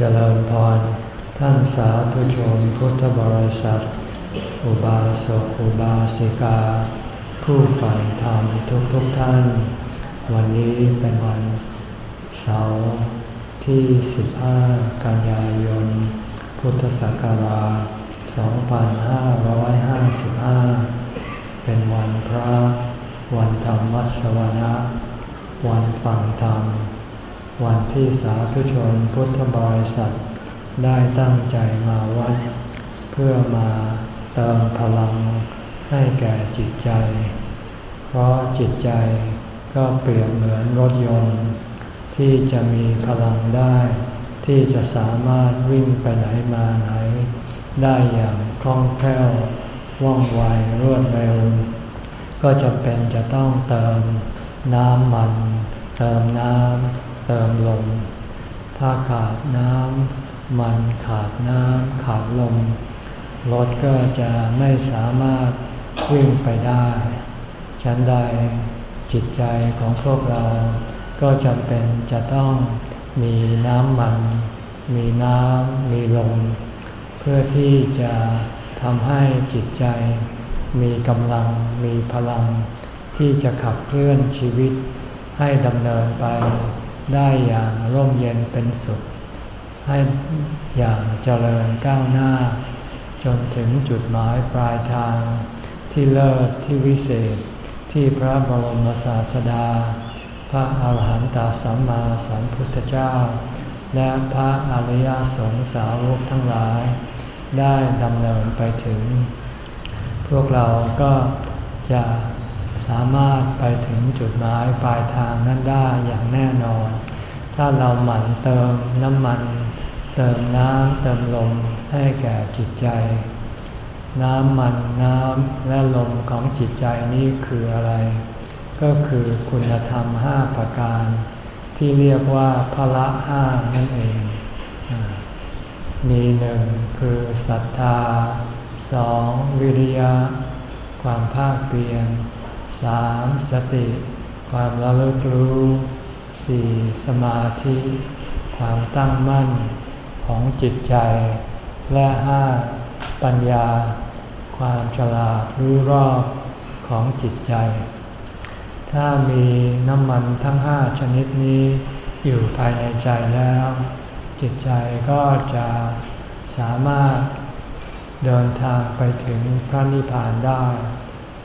เจริญพร ท่านสาธุชนพุทธบริษัท อุบาสกอุบาสิกา ผู้ใฝ่ธรรมทุกทุกท่าน วันนี้เป็นวันเสาร์ที่ 15 กันยายน พุทธศักราช 2555 เป็นวันพระ วันธรรมวัสวนะ วันฟังธรรม วันที่สาธุชนพุทธบริษัทได้ตั้งใจมาวัด เพื่อมาเติมพลังให้แก่จิตใจ เพราะจิตใจก็เปรียบเหมือนรถยนต์ ที่จะมีพลังได้ ที่จะสามารถวิ่งไปไหนมาไหน ได้อย่างคล่องแคล่วว่องไวรวดเร็ว ก็จะเป็นจะต้องเติมน้ำมัน เติมน้ำ เติมลม ถ้าขาดน้ำมันขาดน้ำขาดลม รถก็จะไม่สามารถวิ่งไปได้ ฉันใดจิตใจของพวกเรา ก็จำเป็นจะต้องมีน้ำมัน มีน้ำมีลม เพื่อที่จะทำให้จิตใจ มีกำลังมีพลัง ที่จะขับเคลื่อนชีวิตให้ดำเนินไป ได้อย่างร่มเย็นเป็นสุข ให้อย่างเจริญก้าวหน้า จนถึงจุดหมายปลายทาง ที่เลิศที่วิเศษที่พระบรมศาสดา พระอาหารหันตสัมมาสัมพุทธเจ้า และพระอริยสงสาวกทั้งหลาย ได้ดำเนินไปถึง พวกเราก็จะ สามารถไปถึงจุดหมายปลายทางนั้นได้อย่างแน่นอน ถ้าเราหมั่นเติมน้ำมัน เติมน้ำเติมลมให้แก่จิตใจ น้ำมันน้ำและลมของจิตใจนี้คืออะไร ก็คือคุณธรรมห้าประการ ที่เรียกว่าพละห้านั่นเอง มีหนึ่งคือศรัทธาสองวิริยะ ความภาคเพียร สามสติ ความระลึกรู้สี่สมาธิ ความตั้งมั่นของจิตใจ และห้าปัญญา ความฉลาดรู้รอบของจิตใจ ถ้ามีน้ำมันทั้งห้าชนิดนี้อยู่ภายในใจแล้ว จิตใจก็จะสามารถเดินทางไปถึงพระนิพพานได้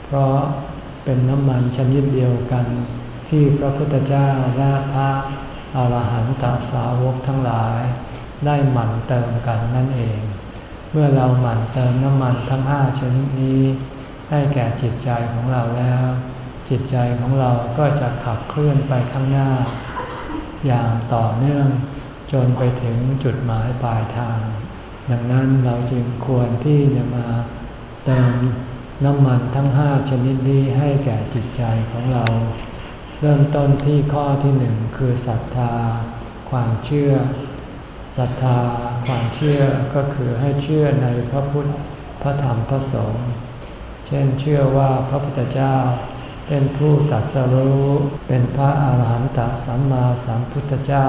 เพราะ เป็นน้ำมันชนิดเดียวกัน ที่พระพุทธเจ้าและพระอาหารหันตสาวกทั้งหลาย ได้หมั่นเติมกันนั่นเอง เมื่อเราหมั่นเติมน้ำมันทั้งห้าชนิดนี้ ให้แก่จิตใจของเราแล้ว จิตใจของเราก็จะขับเคลื่อนไปข้างหน้า อย่างต่อเนื่องจนไปถึงจุดหมายปลายทาง ดังนั้นเราจึงควรที่จะมาเติม น้ำมันทั้งห้าชนิดนี้ให้แก่จิตใจของเรา เริ่มต้นที่ข้อที่หนึ่งคือศรัทธา ความเชื่อศรัทธาความเชื่อก็คือให้เชื่อในพระพุทธพระธรรมพระสงฆ์เช่นเชื่อว่าพระพุทธเจ้าเป็นผู้ตัดสรู้เป็นพระอาหารหันตสัมมาสัมพุทธเจ้า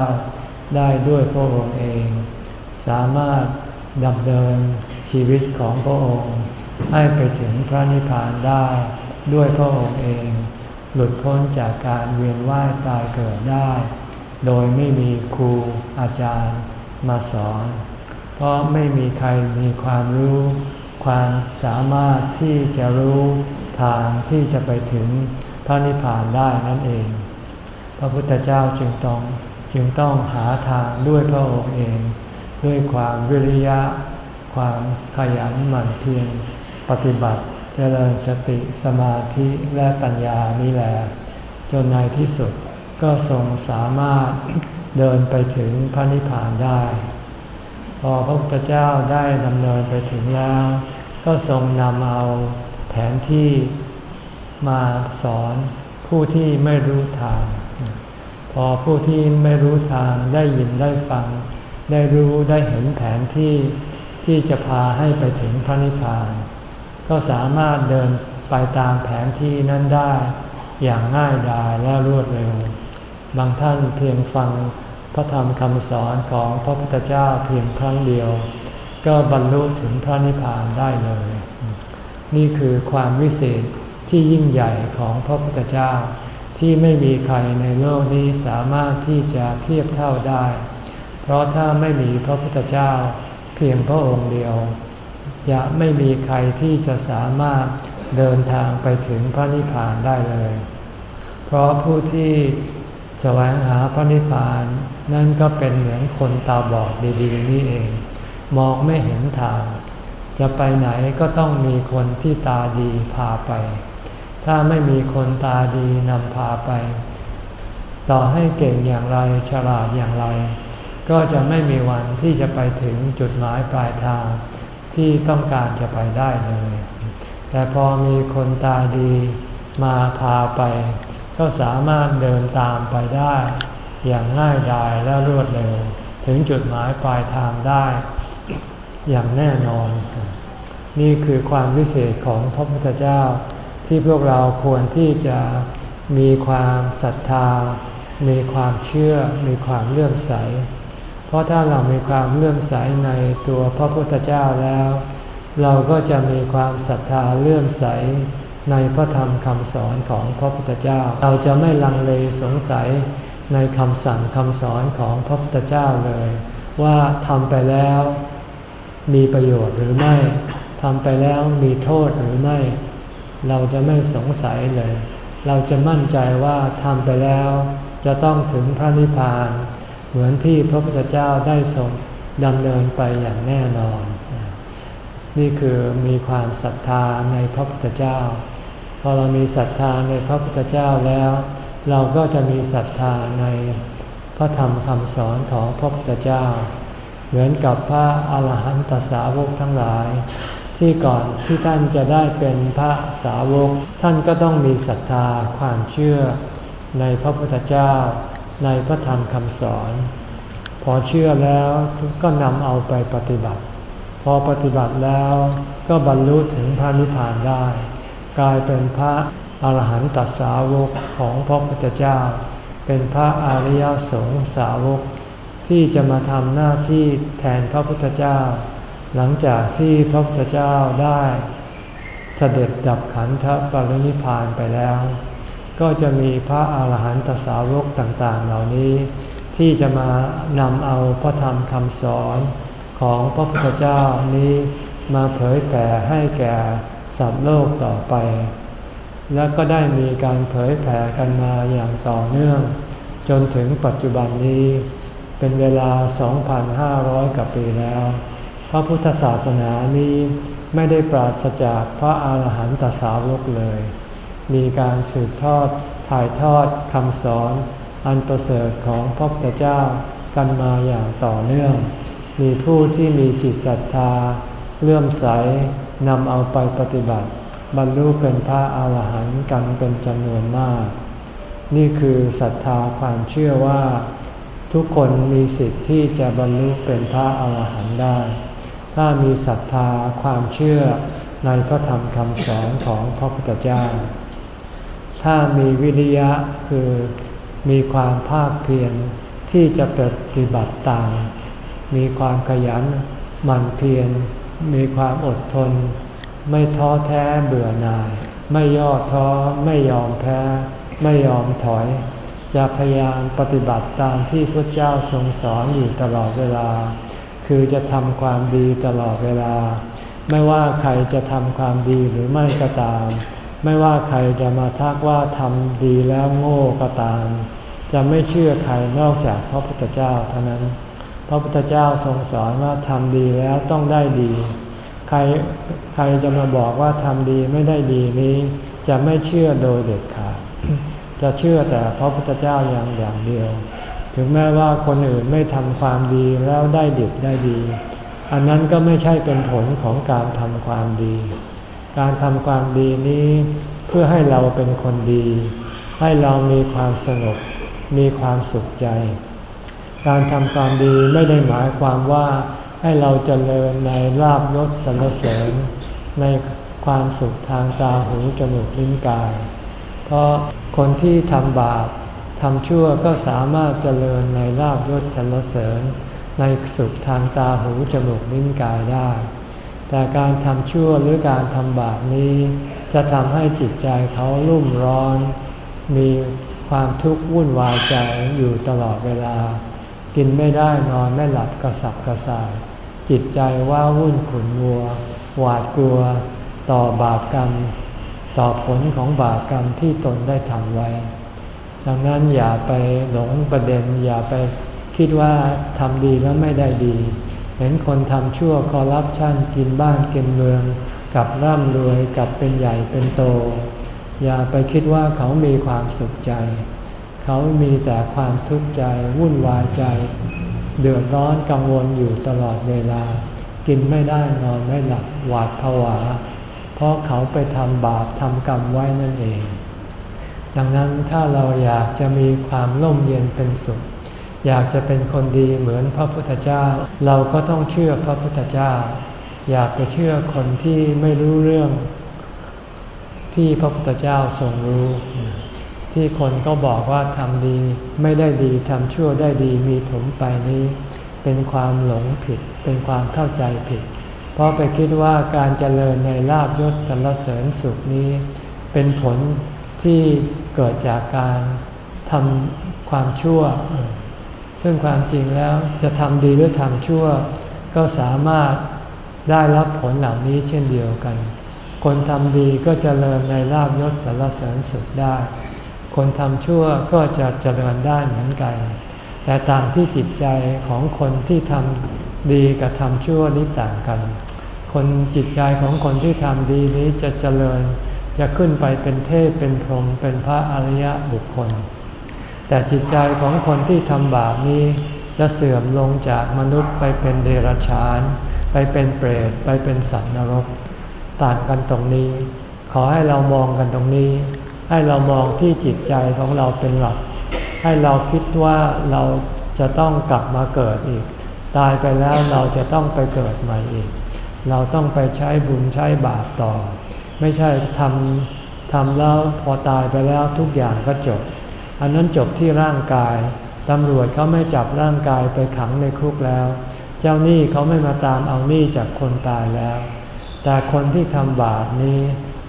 ได้ด้วยพระองค์เอง สามารถดำเนินชีวิตของพระองค์ ให้ไปถึงพระนิพพานได้ด้วยพระองค์เอง หลุดพ้นจากการเวียนว่ายตายเกิดได้ โดยไม่มีครูอาจารย์มาสอน เพราะไม่มีใครมีความรู้ ความสามารถที่จะรู้ทางที่จะไปถึงพระนิพพานได้นั่นเอง พระพุทธเจ้าจึงต้องจึงต้องหาทางด้วยพระองค์เอง ด้วยความวิริยะ ความขยันหมั่นเพียร ปฏิบัติเจริญสติสมาธิและปัญญานี่แหละจนในที่สุดก็ทรงสามารถเดินไปถึงพระนิพพานได้ พอพระพุทธเจ้าได้ดำเนินไปถึงแล้ว ก็ทรงนำเอาแผนที่มาสอนผู้ที่ไม่รู้ทาง พอผู้ที่ไม่รู้ทางได้ยินได้ฟัง ได้รู้ได้เห็นแผนที่ที่จะพาให้ไปถึงพระนิพพาน ก็สามารถเดินไปตามแผนที่นั้นได้ อย่างง่ายดายและรวดเร็ว บางท่านเพียงฟังพระธรรมคำสอนของพระพุทธเจ้าเพียงครั้งเดียว ก็บรรลุถึงพระนิพพานได้เลย นี่คือความวิเศษที่ยิ่งใหญ่ของพระพุทธเจ้า ที่ไม่มีใครในโลกนี้สามารถที่จะเทียบเท่าได้ เพราะถ้าไม่มีพระพุทธเจ้าเพียงพระองค์เดียว จะไม่มีใครที่จะสามารถเดินทางไปถึงพระนิพพานได้เลย เพราะผู้ที่แสวงหาพระนิพพานนั่นก็เป็นเหมือนคนตาบอดดีๆนี่เอง มองไม่เห็นทาง จะไปไหนก็ต้องมีคนที่ตาดีพาไป ถ้าไม่มีคนตาดีนำพาไป ต่อให้เก่งอย่างไรฉลาดอย่างไร ก็จะไม่มีวันที่จะไปถึงจุดหมายปลายทาง ที่ต้องการจะไปได้เลย แต่พอมีคนตาดีมาพาไป ก็สามารถเดินตามไปได้ อย่างง่ายดายและรวดเร็ว ถึงจุดหมายปลายทางได้ อย่างแน่นอน นี่คือความวิเศษของพระพุทธเจ้า ที่พวกเราควรที่จะมีความศรัทธา มีความเชื่อ มีความเลื่อมใส ราะถ้าเรามีความเลื่อมใสในตัวพระพุทธเจ้าแล้ว เราก็จะมีความศรัทธาเลื่อมใสในพระธรรมคำสอนของพระพุทธเจ้า เราจะไม่ลังเลสงสัยในคำสั่งคำสอนของพระพุทธเจ้าเลย ว่าทำไปแล้วมีประโยชน์หรือไม่ทำไปแล้วมีโทษหรือไม่ เราจะไม่สงสัยเลย เราจะมั่นใจว่าทำไปแล้วจะต้องถึงพระนิพพาน เหมือนที่พระพุทธเจ้าได้ทรงดำเนินไปอย่างแน่นอน นี่คือมีความศรัทธาในพระพุทธเจ้า พอเรามีศรัทธาในพระพุทธเจ้าแล้ว เราก็จะมีศรัทธาในพระธรรมคำสอนของพระพุทธเจ้า เหมือนกับพระอาหารหันตสาวกทั้งหลาย ที่ก่อนที่ท่านจะได้เป็นพระสาวก ท่านก็ต้องมีศรัทธาความเชื่อในพระพุทธเจ้า ในพระธรรมคำสอน พอเชื่อแล้วก็นำเอาไปปฏิบัติ พอปฏิบัติแล้วก็บรรลุถึงพระนิพพานได้ กลายเป็นพระอรหันตสาวกของพระพุทธเจ้า เป็นพระอริยสงสาวก ที่จะมาทำหน้าที่แทนพระพุทธเจ้า หลังจากที่พระพุทธเจ้าได้เสด็จดับขันธปรินิพานไปแล้ว ก็จะมีพระอาหารหันตสาวกต่างๆ เหล่านี้ ที่จะมานำเอาพระธรรมคำสอนของพระพุทธเจ้านี้มาเผยแผ่ให้แก่สัตว์โลกต่อไป และก็ได้มีการเผยแผ่กันมาอย่างต่อเนื่อง จนถึงปัจจุบันนี้ เป็นเวลา 2,500 กว่าปีแล้ว พระพุทธศาสนานี้ไม่ได้ปราศจากพระอาหารหันตสาวกเลย มีการสืบทอดถ่ายทอดคำสอน อันประเสริฐของพระพุทธเจ้ากันมาอย่างต่อเนื่อง มีผู้ที่มีจิตศรัทธาเลื่อมใสนำเอาไปปฏิบัติ บรรลุเป็นพระอาหารหันต์กันเป็นจำนวนมาก นี่คือศรัทธาความเชื่อว่า ทุกคนมีสิทธิ์ที่จะบรรลุเป็นพระอาหารหันต์ได้ ถ้ามีศรัทธาความเชื่อในพระธรรมคำสอนของพระพุทธเจ้า ถ้ามีวิริยะคือมีความภาคเพียรที่จะปฏิบัติตาม มีความขยันหมั่นเพียร มีความอดทน ไม่ท้อแท้เบื่อหน่าย ไม่ย่อท้อ ไม่ยอมแพ้ ไม่ยอมถอย จะพยายามปฏิบัติตามที่พระเจ้าทรงสอนอยู่ตลอดเวลา คือจะทำความดีตลอดเวลา ไม่ว่าใครจะทำความดีหรือไม่ก็ตาม ไม่ว่าใครจะมาทักว่าทำดีแล้วโง่ก็ตาม จะไม่เชื่อใครนอกจากพระพุทธเจ้าเท่านั้น พระพุทธเจ้าทรงสอนว่าทำดีแล้วต้องได้ดี ใครใครจะมาบอกว่าทำดีไม่ได้ดีนี้ จะไม่เชื่อโดยเด็ดขาด จะเชื่อแต่พระพุทธเจ้าอย่างอย่างเดียว ถึงแม้ว่าคนอื่นไม่ทำความดีแล้วได้ดิบได้ดี อันนั้นก็ไม่ใช่เป็นผลของการทำความดี การทำความดีนี้เพื่อให้เราเป็นคนดี ให้เรามีความสงบมีความสุขใจ การทำความดีไม่ได้หมายความว่าให้เราจเจริญในลาบยศสรรเสริญ ในความสุขทางตาหูจมูกลิ้นกาย เพราะคนที่ทำบาปทำชั่วก็สามารถเจริญในลาบยศสรรเสริญ ในสุขทางตาหูจมูกลิ้นกายได้ แต่การทำชั่วหรือการทำบาปนี้ จะทำให้จิตใจเขาลุ่มร้อน มีความทุกข์วุ่นวายใจอยู่ตลอดเวลา กินไม่ได้นอนไม่หลับกระสับกระส่ายจิตใจว่าวุ่นขุนวัว หวาดกลัว ต่อบาปกรรม ต่อผลของบาปกรรมที่ตนได้ทำไว้ ดังนั้นอย่าไปหลงประเด็นอย่าไปคิดว่าทำดีแล้วไม่ได้ดี ห็นคนทำชั่วคอร์รัปชันกินบ้านกินเมือง กับร่ำรวยกับเป็นใหญ่เป็นโต อย่าไปคิดว่าเขามีความสุขใจ เขามีแต่ความทุกข์ใจวุ่นวายใจ เดือดร้อนกังวลอยู่ตลอดเวลา กินไม่ได้นอนไม่หลับหวาดผวา เพราะเขาไปทำบาปทำกรรมไว้นั่นเอง ดังนั้นถ้าเราอยากจะมีความร่มเย็นเป็นสุข อยากจะเป็นคนดีเหมือนพระพุทธเจ้า เราก็ต้องเชื่อพระพุทธเจ้า อยากไปเชื่อคนที่ไม่รู้เรื่อง ที่พระพุทธเจ้าทรงรู้ ที่คนก็บอกว่าทำดีไม่ได้ดีทำชั่วได้ดีมีถมไปนี้ เป็นความหลงผิด เป็นความเข้าใจผิด เพราะไปคิดว่าการเจริญในลาบยศสรรเสริญสุขนี้ เป็นผลที่เกิดจากการทำความชั่ว ซึ่งความจริงแล้วจะทำดีหรือทำชั่ว ก็สามารถได้รับผลเหล่านี้เช่นเดียวกัน คนทำดีก็จเจริญในลาบยศสรรเสริญสุขได้ คนทำชั่วก็จะเจริญได้เหมือนกัน แต่ต่างที่จิตใจของคนที่ทำดีกับทำชั่วนี้ต่างกัน คนจิตใจของคนที่ทำดีนี้จะเจริญ จะขึ้นไปเป็นเทพเป็นพรหมเป็นพระอริยบุคคล แต่จิตใจของคนที่ทำบาปนี้จะเสื่อมลงจากมนุษย์ไปเป็นเดรัจฉาน ไปเป็นเปรตไปเป็นสัตว์นรก ต่างกันตรงนี้ ขอให้เรามองกันตรงนี้ ให้เรามองที่จิตใจของเราเป็นหลัก ให้เราคิดว่าเราจะต้องกลับมาเกิดอีก ตายไปแล้วเราจะต้องไปเกิดใหม่อีก เราต้องไปใช้บุญใช้บาปต่อ ไม่ใช่ทำทำแล้วพอตายไปแล้วทุกอย่างก็จบ อันนั้นจบที่ร่างกายตำรวจเขาไม่จับร่างกายไปขังในคุกแล้ว เจ้าหนี้เขาไม่มาตามเอาหนี้จากคนตายแล้ว แต่คนที่ทำบาปนี้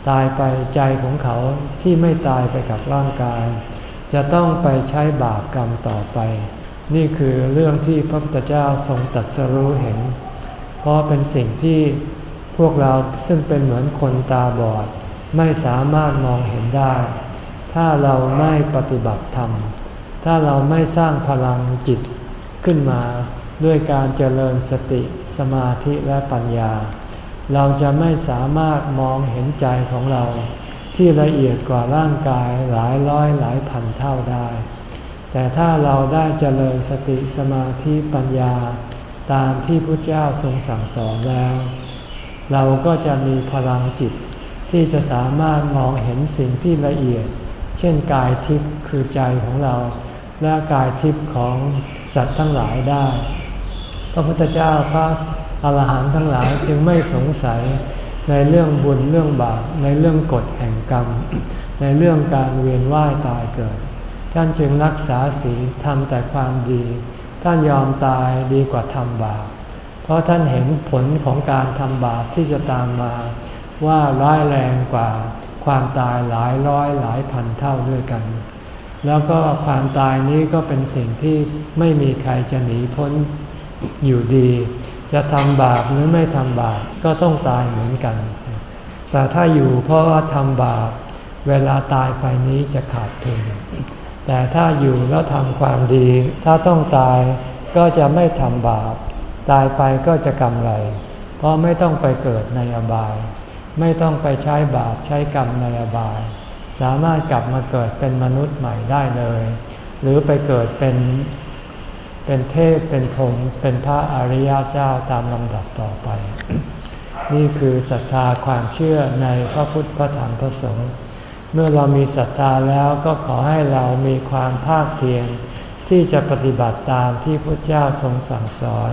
ตายไปใจของเขาที่ไม่ตายไปกับร่างกาย จะต้องไปใช้บาปกรรมต่อไป นี่คือเรื่องที่พระพุทธเจ้าทรงตัดสรู้เห็น เพราะเป็นสิ่งที่พวกเราซึ่งเป็นเหมือนคนตาบอด ไม่สามารถมองเห็นได้ ถ้าเราไม่ปฏิบัติธรรม ถ้าเราไม่สร้างพลังจิตขึ้นมาด้วยการเจริญสติสมาธิและปัญญา เราจะไม่สามารถมองเห็นใจของเรา ที่ละเอียดกว่าร่างกายหลายร้อยหลายพันเท่าได้ แต่ถ้าเราได้เจริญสติสมาธิปัญญา ตามที่พระเจ้าทรงสั่งสอนแล้ว เราก็จะมีพลังจิตที่จะสามารถมองเห็นสิ่งที่ละเอียด เช่นกายทิพย์คือใจของเรา และกายทิพย์ของสัตว์ทั้งหลายได้ พระพุทธเจ้าพระอาหารหันต์ทั้งหลายจึงไม่สงสัยในเรื่องบุญเรื่องบาปในเรื่องกฎแห่งกรรม ในเรื่องการเวียนว่ายตายเกิด ท่านจึงรักษาศีลทำแต่ความดี ท่านยอมตายดีกว่าทำบาปเพราะท่านเห็นผลของการทำบาปที่จะตามมา ว่าร้ายแรงกว่า ความตายหลายร้อยหลายพันเท่าด้วยกัน แล้วก็ความตายนี้ก็เป็นสิ่งที่ไม่มีใครจะหนีพ้นอยู่ดี จะทำบาปหรือไม่ทำบาปก็ต้องตายเหมือนกัน แต่ถ้าอยู่เพราะว่าทำบาปเวลาตายไปนี้จะขาดทุน แต่ถ้าอยู่แล้วทำความดี ถ้าต้องตายก็จะไม่ทำบาป ตายไปก็จะกำไร เพราะไม่ต้องไปเกิดในอบาย ไม่ต้องไปใช้บาปใช้กรรมในอบาย สามารถกลับมาเกิดเป็นมนุษย์ใหม่ได้เลย หรือไปเกิดเป็นเป็นเทพเป็นพรหมเป็นพระอริยเจ้าตามลำดับต่อไป นี่คือศรัทธาความเชื่อในพระพุทธพระธรรมพระสงฆ์เมื่อเรามีศรัทธาแล้วก็ขอให้เรามีความภาคเพียรที่จะปฏิบัติตามที่พระเจ้าทรงสั่งสอน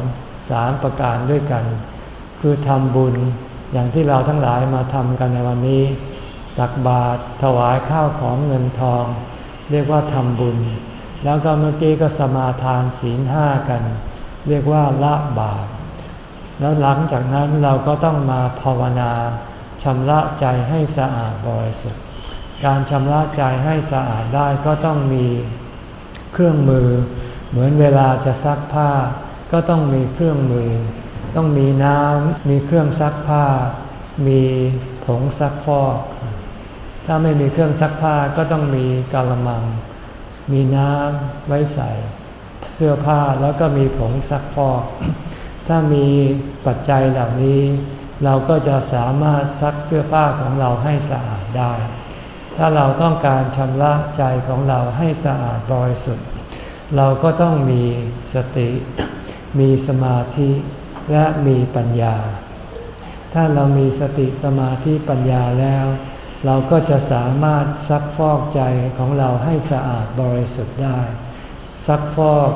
สามประการด้วยกัน คือทำบุญ อย่างที่เราทั้งหลายมาทำกันในวันนี้ตักบาตรถวายข้าวของเงินทอง เรียกว่าทำบุญ แล้วก็เมื่อกี้ก็สมาทานศีลห้ากัน เรียกว่าละบาปแล้วหลังจากนั้นเราก็ต้องมาภาวนาชำระใจให้สะอาดบริสุทธิ์การชำระใจให้สะอาดได้ก็ต้องมีเครื่องมือ เหมือนเวลาจะซักผ้า ก็ต้องมีเครื่องมือ ต้องมีน้ำมีเครื่องซักผ้า มีผงซักฟอก ถ้าไม่มีเครื่องซักผ้าก็ต้องมีกาละมัง มีน้ำไว้ใส่ เสื้อผ้าแล้วก็มีผงซักฟอก ถ้ามีปัจจัยเหล่านี้ เราก็จะสามารถซักเสื้อผ้าของเราให้สะอาดได้ ถ้าเราต้องการชำระใจของเราให้สะอาดบริสุทธิ์ เราก็ต้องมีสติ มีสมาธิ และมีปัญญา ถ้าเรามีสติสมาธิปัญญาแล้ว เราก็จะสามารถซักฟอกใจของเราให้สะอาดบริสุทธิ์ได้ ซักฟอก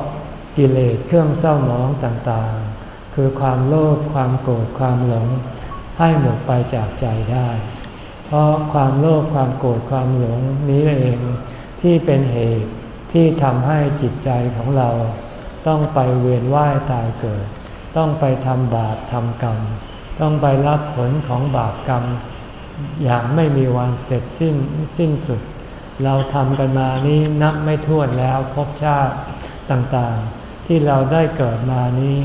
กิเลสเครื่องเศร้าหมองต่างๆ คือความโลภความโกรธความหลง ให้หมดไปจากใจได้ เพราะความโลภความโกรธความหลงนี้เองที่เป็นเหตุที่ทำให้จิตใจของเรา ต้องไปเวียนว่ายตายเกิด ต้องไปทำบาปทำกรรม ต้องไปรับผลของบาปกรรม อย่างไม่มีวันเสร็จสิ้นสิ้นสุด เราทำกันมานี้นับไม่ถ้วนแล้วพบชาติต่างๆ ที่เราได้เกิดมานี้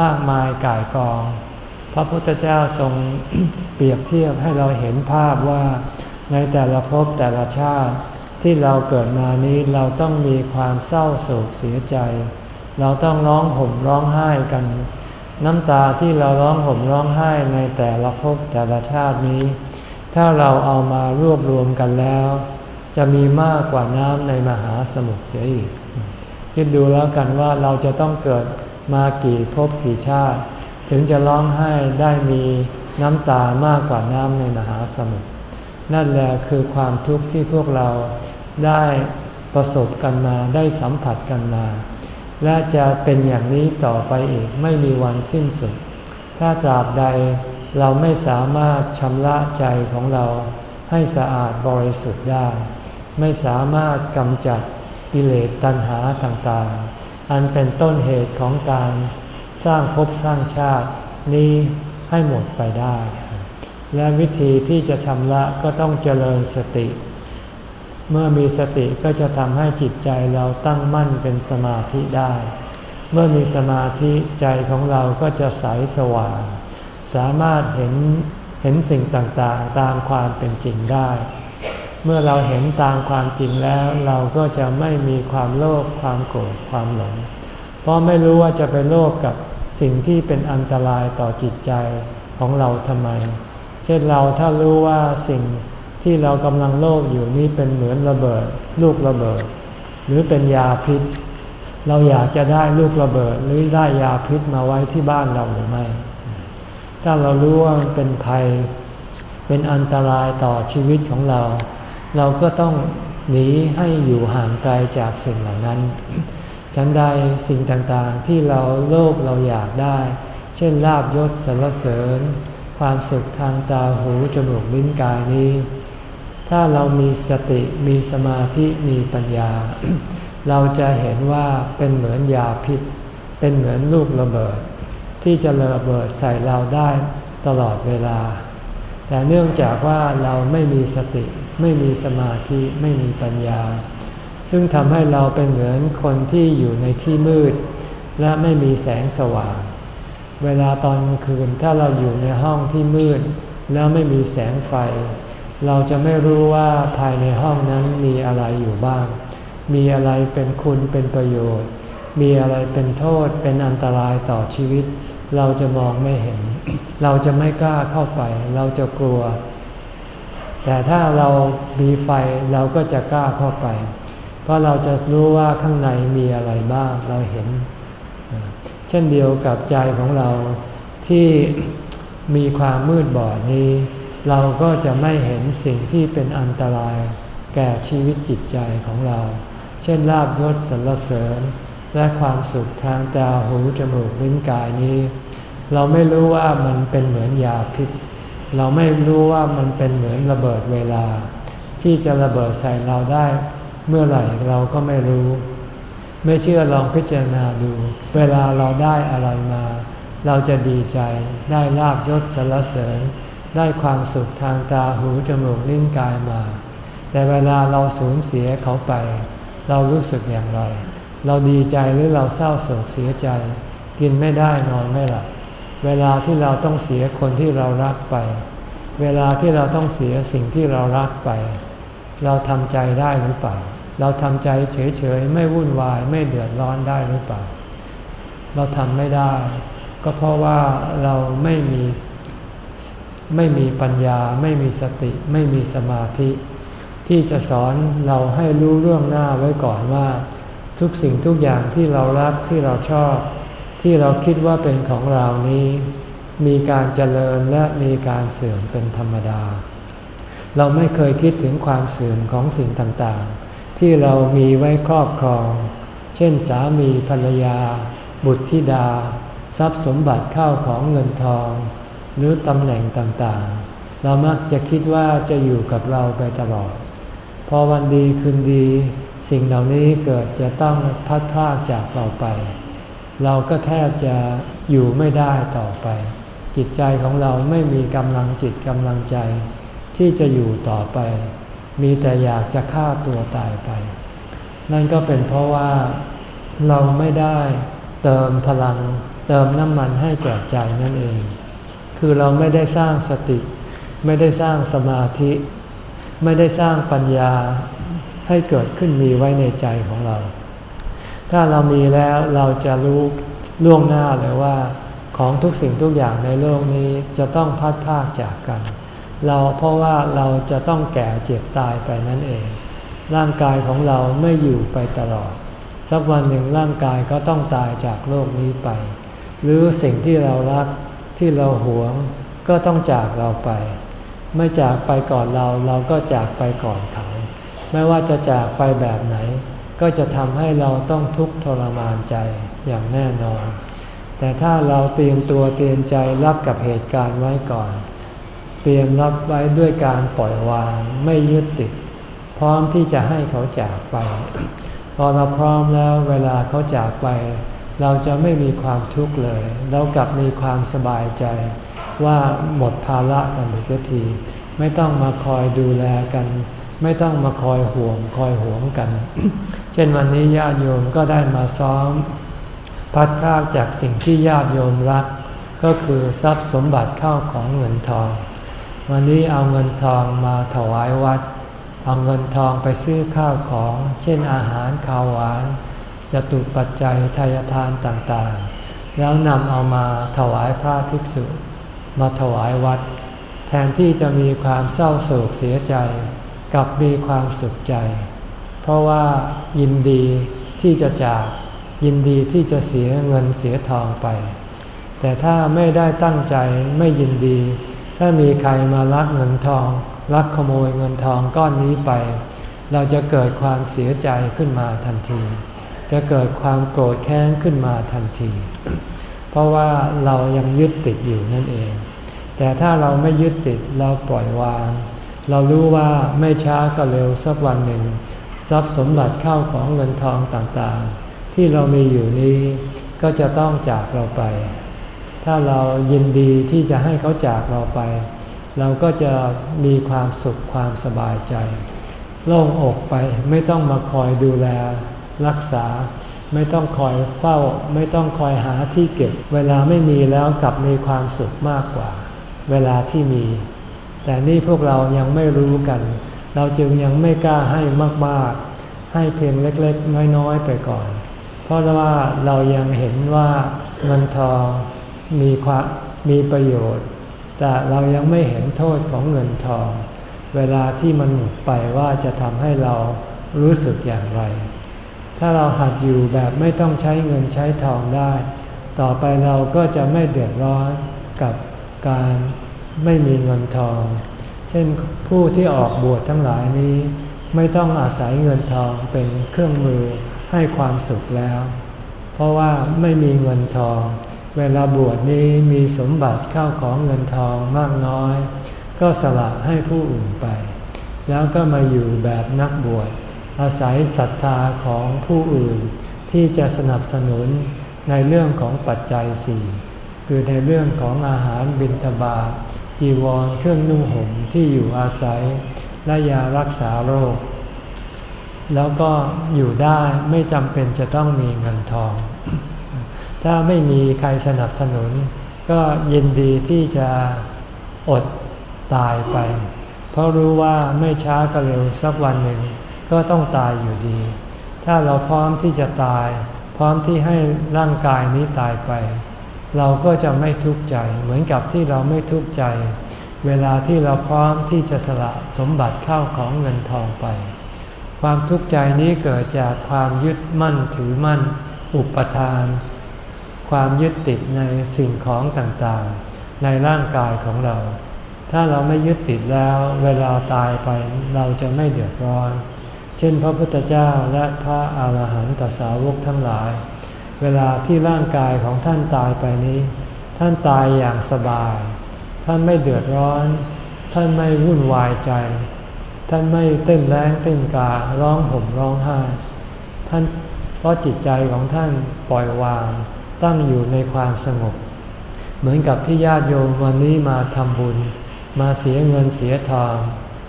มากมายก่ายกอง พระพุทธเจ้าทรงเปรียบเทียบให้เราเห็นภาพว่าในแต่ละภพแต่ละชาติที่เราเกิดมานี้เราต้องมีความเศร้าโศกเสียใจ เราต้องร้องห่มร้องไห้กัน น้ำตาที่เราร้องห่มร้องไห้ในแต่ละภพแต่ละชาตินี้ ถ้าเราเอามารวบรวมกันแล้ว จะมีมากกว่าน้ำในมหาสมุทรเสียอีก คิดดูแล้วกันว่าเราจะต้องเกิดมากี่ภพกี่ชาติ ถึงจะร้องไห้ได้มีน้ำตามากกว่าน้ำในมหาสมุทรนั่นแหละคือความทุกข์ที่พวกเราได้ประสบกันมาได้สัมผัสกันมา และจะเป็นอย่างนี้ต่อไปอีกไม่มีวันสิ้นสุด ถ้าตราบใดเราไม่สามารถชำระใจของเราให้สะอาดบริสุทธิ์ได้ ไม่สามารถกำจัดกิเลสตัณหาต่างๆ อันเป็นต้นเหตุของการสร้างภพสร้างชาตินี้ให้หมดไปได้ และวิธีที่จะชำระก็ต้องเจริญสติ เมื่อมีสติก็จะทำให้จิตใจเราตั้งมั่นเป็นสมาธิได้ เมื่อมีสมาธิใจของเราก็จะใสสว่าง สามารถเห็นเห็นสิ่งต่างๆ ตามความเป็นจริงได้ เมื่อเราเห็นตามความจริงแล้ว เราก็จะไม่มีความโลภความโกรธความหลง เพราะไม่รู้ว่าจะไปโลภกับสิ่งที่เป็นอันตรายต่อจิตใจของเราทำไม เช่นเราถ้ารู้ว่าสิ่ง ที่เรากำลังโลภอยู่นี้เป็นเหมือนระเบิด ลูกระเบิด หรือเป็นยาพิษ เราอยากจะได้ลูกระเบิดหรือได้ยาพิษมาไว้ที่บ้านเราหรือไม่ ถ้าเรารู้ว่าเป็นภัย เป็นอันตรายต่อชีวิตของเรา เราก็ต้องหนีให้อยู่ห่างไกลจากสิ่งเหล่านั้น ฉันใดสิ่งต่างๆที่เราโลภเราอยากได้ เช่นลาบยศสรรเสริญ ความสุขทางตาหูจมูกลิ้นกายนี้ ถ้าเรามีสติมีสมาธิมีปัญญา เราจะเห็นว่าเป็นเหมือนยาพิษ เป็นเหมือนลูกระเบิด ที่จะระเบิดใส่เราได้ตลอดเวลา แต่เนื่องจากว่าเราไม่มีสติ ไม่มีสมาธิไม่มีปัญญา ซึ่งทำให้เราเป็นเหมือนคนที่อยู่ในที่มืด และไม่มีแสงสว่าง เวลาตอนคืนถ้าเราอยู่ในห้องที่มืด แล้วไม่มีแสงไฟ เราจะไม่รู้ว่าภายในห้องนั้นมีอะไรอยู่บ้าง มีอะไรเป็นคุณเป็นประโยชน์ มีอะไรเป็นโทษเป็นอันตรายต่อชีวิต เราจะมองไม่เห็น เราจะไม่กล้าเข้าไป เราจะกลัว แต่ถ้าเรามีไฟเราก็จะกล้าเข้าไป เพราะเราจะรู้ว่าข้างในมีอะไรบ้างเราเห็น เช่นเดียวกับใจของเราที่มีความมืดบอดนี้ เราก็จะไม่เห็นสิ่งที่เป็นอันตรายแก่ชีวิตจิตใจของเรา เช่นลาบยศสรรเสริญ และความสุขทางตาหูจมูกลิ้นกายนี้ เราไม่รู้ว่ามันเป็นเหมือนยาพิษ เราไม่รู้ว่ามันเป็นเหมือนระเบิดเวลา ที่จะระเบิดใส่เราได้ เมื่อไหร่เราก็ไม่รู้ ไม่เชื่อลองพิจารณาดู เวลาเราได้อะไรมา เราจะดีใจได้ลาบยศสรรเสริญ ได้ความสุขทางตาหูจมูกลิ้นกายมา แต่เวลาเราสูญเสียเขาไป เรารู้สึกอย่างไร เราดีใจหรือเราเศร้าโศกเสียใจ กินไม่ได้นอนไม่หลับเวลาที่เราต้องเสียคนที่เรารักไป เวลาที่เราต้องเสียสิ่งที่เรารักไป เราทำใจได้หรือเปล่า เราทำใจเฉยๆ ไม่วุ่นวายไม่เดือดร้อนได้หรือเปล่า เราทำไม่ได้ ก็เพราะว่าเราไม่มี ไม่มีปัญญา ไม่มีสติ ไม่มีสมาธิ ที่จะสอนเราให้รู้เรื่องหน้าไว้ก่อนว่า ทุกสิ่งทุกอย่างที่เรารักที่เราชอบ ที่เราคิดว่าเป็นของเรานี้ มีการเจริญและมีการเสื่อมเป็นธรรมดา เราไม่เคยคิดถึงความเสื่อมของสิ่งต่างๆ ที่เรามีไว้ครอบครอง เช่นสามีภรรยา บุตรธิดา ทรัพย์สมบัติเข้าของเงินทอง หรือตำแหน่งต่างๆ เรามักจะคิดว่าจะอยู่กับเราไปตลอด พอวันดีคืนดี สิ่งเหล่านี้เกิดจะต้องพัดพลาดจากเราไป เราก็แทบจะอยู่ไม่ได้ต่อไป จิตใจของเราไม่มีกำลังจิตกำลังใจ ที่จะอยู่ต่อไป มีแต่อยากจะฆ่าตัวตายไป นั่นก็เป็นเพราะว่าเราไม่ได้เติมพลังเติมน้ำมันให้แก่ใจนั่นเอง คือเราไม่ได้สร้างสติ ไม่ได้สร้างสมาธิ ไม่ได้สร้างปัญญาให้เกิดขึ้นมีไว้ในใจของเรา ถ้าเรามีแล้วเราจะรู้ล่วงหน้าเลยว่า ของทุกสิ่งทุกอย่างในโลกนี้จะต้องพัดพากจากกัน เราเพราะว่าเราจะต้องแก่เจ็บตายไปนั่นเอง ร่างกายของเราไม่อยู่ไปตลอด สักวันหนึ่งร่างกายก็ต้องตายจากโลกนี้ไป หรือสิ่งที่เรารัก ที่เราหวงก็ต้องจากเราไป ไม่จากไปก่อนเราเราก็จากไปก่อนเขา ไม่ว่าจะจากไปแบบไหน ก็จะทำให้เราต้องทุกข์ทรมานใจอย่างแน่นอน แต่ถ้าเราเตรียมตัวเตรียมใจรับกับเหตุการณ์ไว้ก่อน เตรียมรับไว้ด้วยการปล่อยวางไม่ยึดติด พร้อมที่จะให้เขาจากไป พอเราพร้อมแล้วเวลาเขาจากไป เราจะไม่มีความทุกข์เลยเรากลับมีความสบายใจ ว่าหมดภาระกันไปเสียที ไม่ต้องมาคอยดูแลกัน ไม่ต้องมาคอยห่วงคอยห่วงกัน เช่นวันนี้ญาติโยมก็ได้มาซ้อม พัดพากจากสิ่งที่ญาติโยมรัก ก็คือทรัพย์สมบัติเข้าของเงินทอง วันนี้เอาเงินทองมาถวายวัด เอาเงินทองไปซื้อข้าวของ เช่นอาหารข้าวหวาน จะตุปัจจัยทายทานต่างๆ แล้วนำเอามาถวายพระภิกษุ มาถวายวัด แทนที่จะมีความเศร้าโศกเสียใจกับมีความสุขใจ เพราะว่ายินดีที่จะจากยินดีที่จะเสียเงินเสียทองไป แต่ถ้าไม่ได้ตั้งใจไม่ยินดี ถ้ามีใครมาลักเงินทองลักขโมยเงินทองก้อนนี้ไป เราจะเกิดความเสียใจขึ้นมาทันที จะเกิดความโกรธแค้นขึ้นมาทันที เพราะว่าเรายังยึดติดอยู่นั่นเอง แต่ถ้าเราไม่ยึดติดเราปล่อยวาง เรารู้ว่าไม่ช้าก็เร็วสักวันหนึ่ง ทรัพย์สมบัติเข้าของเงินทองต่างๆ ที่เรามีอยู่นี้ก็จะต้องจากเราไป ถ้าเรายินดีที่จะให้เขาจากเราไป เราก็จะมีความสุขความสบายใจ โล่งอกไปไม่ต้องมาคอยดูแล รักษา ไม่ต้องคอยเฝ้า ไม่ต้องคอยหาที่เก็บ เวลาไม่มีแล้วกลับมีความสุขมากกว่า เวลาที่มี แต่นี่พวกเรายังไม่รู้กัน เราจึงยังไม่กล้าให้มากๆ ให้เพียงเล็กๆ น้อยๆ ไปก่อน เพราะว่าเรายังเห็นว่าเงินทองมีความมีประโยชน์ แต่เรายังไม่เห็นโทษของเงินทอง เวลาที่มันหมดไปว่าจะทำให้เรารู้สึกอย่างไร ถ้าเราหัดอยู่แบบไม่ต้องใช้เงินใช้ทองได้ ต่อไปเราก็จะไม่เดือดร้อนกับการไม่มีเงินทอง เช่นผู้ที่ออกบวชทั้งหลายนี้ ไม่ต้องอาศัยเงินทองเป็นเครื่องมือให้ความสุขแล้ว เพราะว่าไม่มีเงินทอง เวลาบวชนี้มีสมบัติเข้าของเงินทองมากน้อย ก็สละให้ผู้อื่นไป แล้วก็มาอยู่แบบนักบวช อาศัยศรัทธาของผู้อื่น ที่จะสนับสนุนในเรื่องของปัจจัยสี่คือในเรื่องของอาหารบิณฑบาตจีวรเครื่องนุ่งห่มที่อยู่อาศัย และยารักษาโรค แล้วก็อยู่ได้ไม่จำเป็นจะต้องมีเงินทอง ถ้าไม่มีใครสนับสนุน ก็ยินดีที่จะอดตายไป เพราะรู้ว่าไม่ช้าก็เร็วสักวันหนึ่ง ก็ต้องตายอยู่ดี ถ้าเราพร้อมที่จะตาย พร้อมที่ให้ร่างกายนี้ตายไป เราก็จะไม่ทุกข์ใจ เหมือนกับที่เราไม่ทุกข์ใจ เวลาที่เราพร้อมที่จะสละสมบัติเข้าของเงินทองไป ความทุกข์ใจนี้เกิดจากความยึดมั่นถือมั่น อุปทาน ความยึดติดในสิ่งของต่างๆ ในร่างกายของเราถ้าเราไม่ยึดติดแล้ว เวลาตายไปเราจะไม่เดือดร้อน เช่นพระพุทธเจ้าและพระอาหารหันตสาวกทั้งหลาย เวลาที่ร่างกายของท่านตายไปนี้ ท่านตายอย่างสบาย ท่านไม่เดือดร้อน ท่านไม่วุ่นวายใจ ท่านไม่เต้นแรงเต้นการ้องห่มร้องไห้ท่านเพราะจิตใจของท่านปล่อยวางตั้งอยู่ในความสงบ เหมือนกับที่ญาติโยมวันนี้มาทำบุญ มาเสียเงินเสียทอง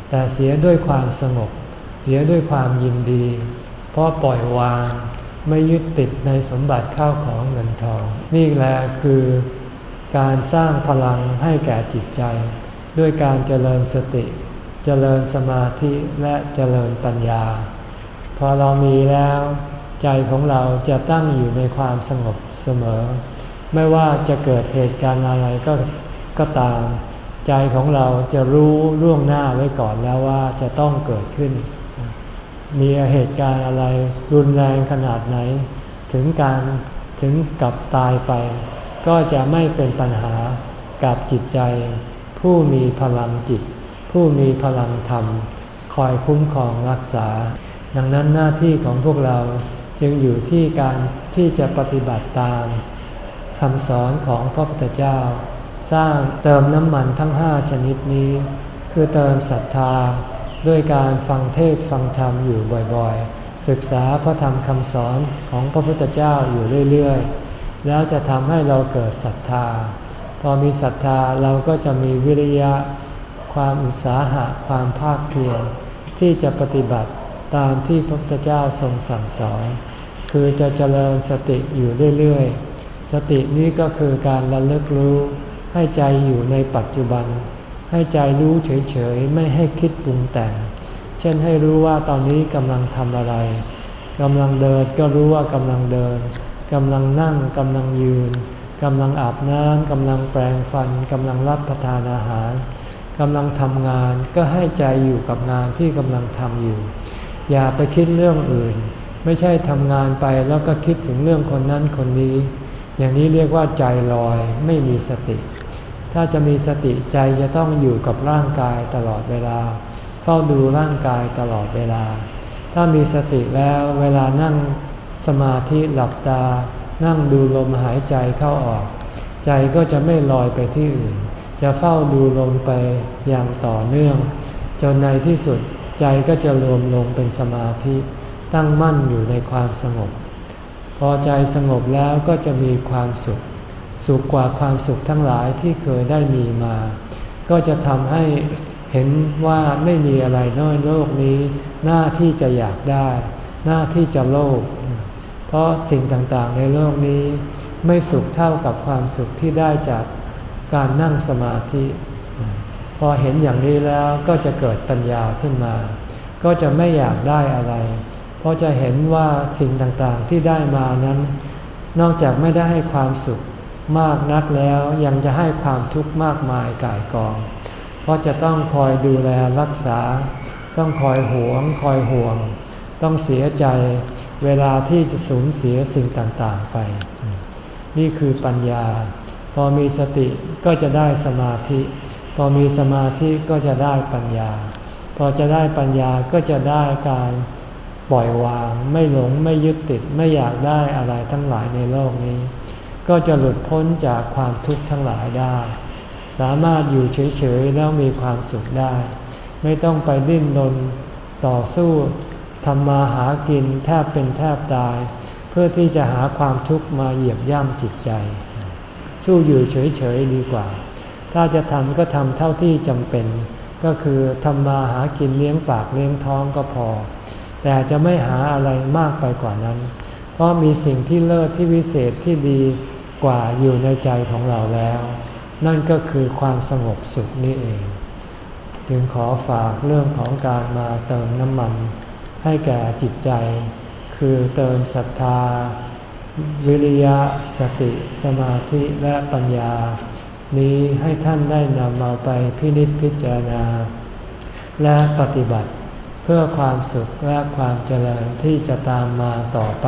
แต่เสียด้วยความสงบ เสียด้วยความยินดี เพราะปล่อยวางไม่ยึดติดในสมบัติข้าวของเงินทอง นี่แหละคือการสร้างพลังให้แก่จิตใจ ด้วยการเจริญสติ เจริญสมาธิและเจริญปัญญา พอเรามีแล้ว ใจของเราจะตั้งอยู่ในความสงบเสมอ ไม่ว่าจะเกิดเหตุการณ์อะไรก็ก็ตาม ใจของเราจะรู้ล่วงหน้าไว้ก่อนแล้วว่าจะต้องเกิดขึ้น มีเหตุการณ์อะไรรุนแรงขนาดไหน ถึงการถึงกับตายไป ก็จะไม่เป็นปัญหากับจิตใจ ผู้มีพลังจิต ผู้มีพลังธรรม คอยคุ้มครองรักษา ดังนั้นหน้าที่ของพวกเราจึงอยู่ที่การที่จะปฏิบัติตามคำสอนของพระพุทธเจ้า สร้างเติมน้ำมันทั้งห้าชนิดนี้ คือเติมศรัทธา ด้วยการฟังเทศฟังธรรมอยู่บ่อยๆ ศึกษาพระธรรมคำสอนของพระพุทธเจ้าอยู่เรื่อยๆ แล้วจะทำให้เราเกิดศรัทธา พอมีศรัทธาเราก็จะมีวิริยะ ความอุตสาหะความภาคเพียรที่จะปฏิบัติตามที่พระพุทธเจ้าทรงสั่งสอน คือจะเจริญสติอยู่เรื่อยๆ สตินี้ก็คือการระลึกรู้ให้ใจอยู่ในปัจจุบัน ให้ใจรู้เฉยๆ ไม่ให้คิดปรุงแต่ง เช่นให้รู้ว่าตอนนี้กำลังทำอะไรกำลังเดินก็รู้ว่ากำลังเดินกำลังนั่งกำลังยืนกำลังอาบน้ำกำลังแปรงฟันกำลังรับประทานอาหารกำลังทำงานก็ให้ใจอยู่กับงานที่กำลังทำอยู่ อย่าไปคิดเรื่องอื่น ไม่ใช่ทำงานไปแล้วก็คิดถึงเรื่องคนนั้นคนนี้ อย่างนี้เรียกว่าใจลอยไม่มีสติ ถ้าจะมีสติใจจะต้องอยู่กับร่างกายตลอดเวลา เฝ้าดูร่างกายตลอดเวลา ถ้ามีสติแล้วเวลานั่งสมาธิหลับตา นั่งดูลมหายใจเข้าออก ใจก็จะไม่ลอยไปที่อื่น จะเฝ้าดูลมไปอย่างต่อเนื่อง จนในที่สุดใจก็จะรวมลงเป็นสมาธิ ตั้งมั่นอยู่ในความสงบ พอใจสงบแล้วก็จะมีความสุข สุขกว่าความสุขทั้งหลายที่เคยได้มีมา ก็จะทำให้เห็นว่าไม่มีอะไรน้อยโลกนี้ หน้าที่จะอยากได้ หน้าที่จะโลภเพราะสิ่งต่างๆในโลกนี้ ไม่สุขเท่ากับความสุขที่ได้จากการนั่งสมาธิ พอเห็นอย่างนี้แล้วก็จะเกิดปัญญาขึ้นมา ก็จะไม่อยากได้อะไร เพราะจะเห็นว่าสิ่งต่างๆที่ได้มานั้น นอกจากไม่ได้ให้ความสุข มากนักแล้วยังจะให้ความทุกข์มากมายกายกอง เพราะจะต้องคอยดูแลรักษา ต้องคอยหวง คอยห่วง ต้องเสียใจเวลาที่จะสูญเสียสิ่งต่างๆไป นี่คือปัญญา พอมีสติก็จะได้สมาธิ พอมีสมาธิก็จะได้ปัญญา พอจะได้ปัญญาก็จะได้การปล่อยวาง ไม่หลงไม่ยึดติดไม่อยากได้อะไรทั้งหลายในโลกนี้ ก็จะหลุดพ้นจากความทุกข์ทั้งหลายได้ สามารถอยู่เฉยๆแล้วมีความสุขได้ ไม่ต้องไปดิ้นรนต่อสู้ทำมาหากินแทบเป็นแทบตาย เพื่อที่จะหาความทุกข์มาเหยียบย่ำจิตใจ สู้อยู่เฉยๆดีกว่า ถ้าจะทำก็ทำเท่าที่จำเป็น ก็คือทำมาหากินเลี้ยงปากเลี้ยงท้องก็พอ แต่จะไม่หาอะไรมากไปกว่านั้น เพราะมีสิ่งที่เลิศที่วิเศษที่ดี กว่าอยู่ในใจของเราแล้ว นั่นก็คือความสงบสุขนี่เอง จึงขอฝากเรื่องของการมาเติมน้ำมัน ให้แก่จิตใจ คือเติมศรัทธา วิริยะ สติ สมาธิและปัญญา นี้ให้ท่านได้นำมาไปพินิจพิจารณา และปฏิบัติเพื่อความสุขและความเจริญที่จะตามมาต่อไป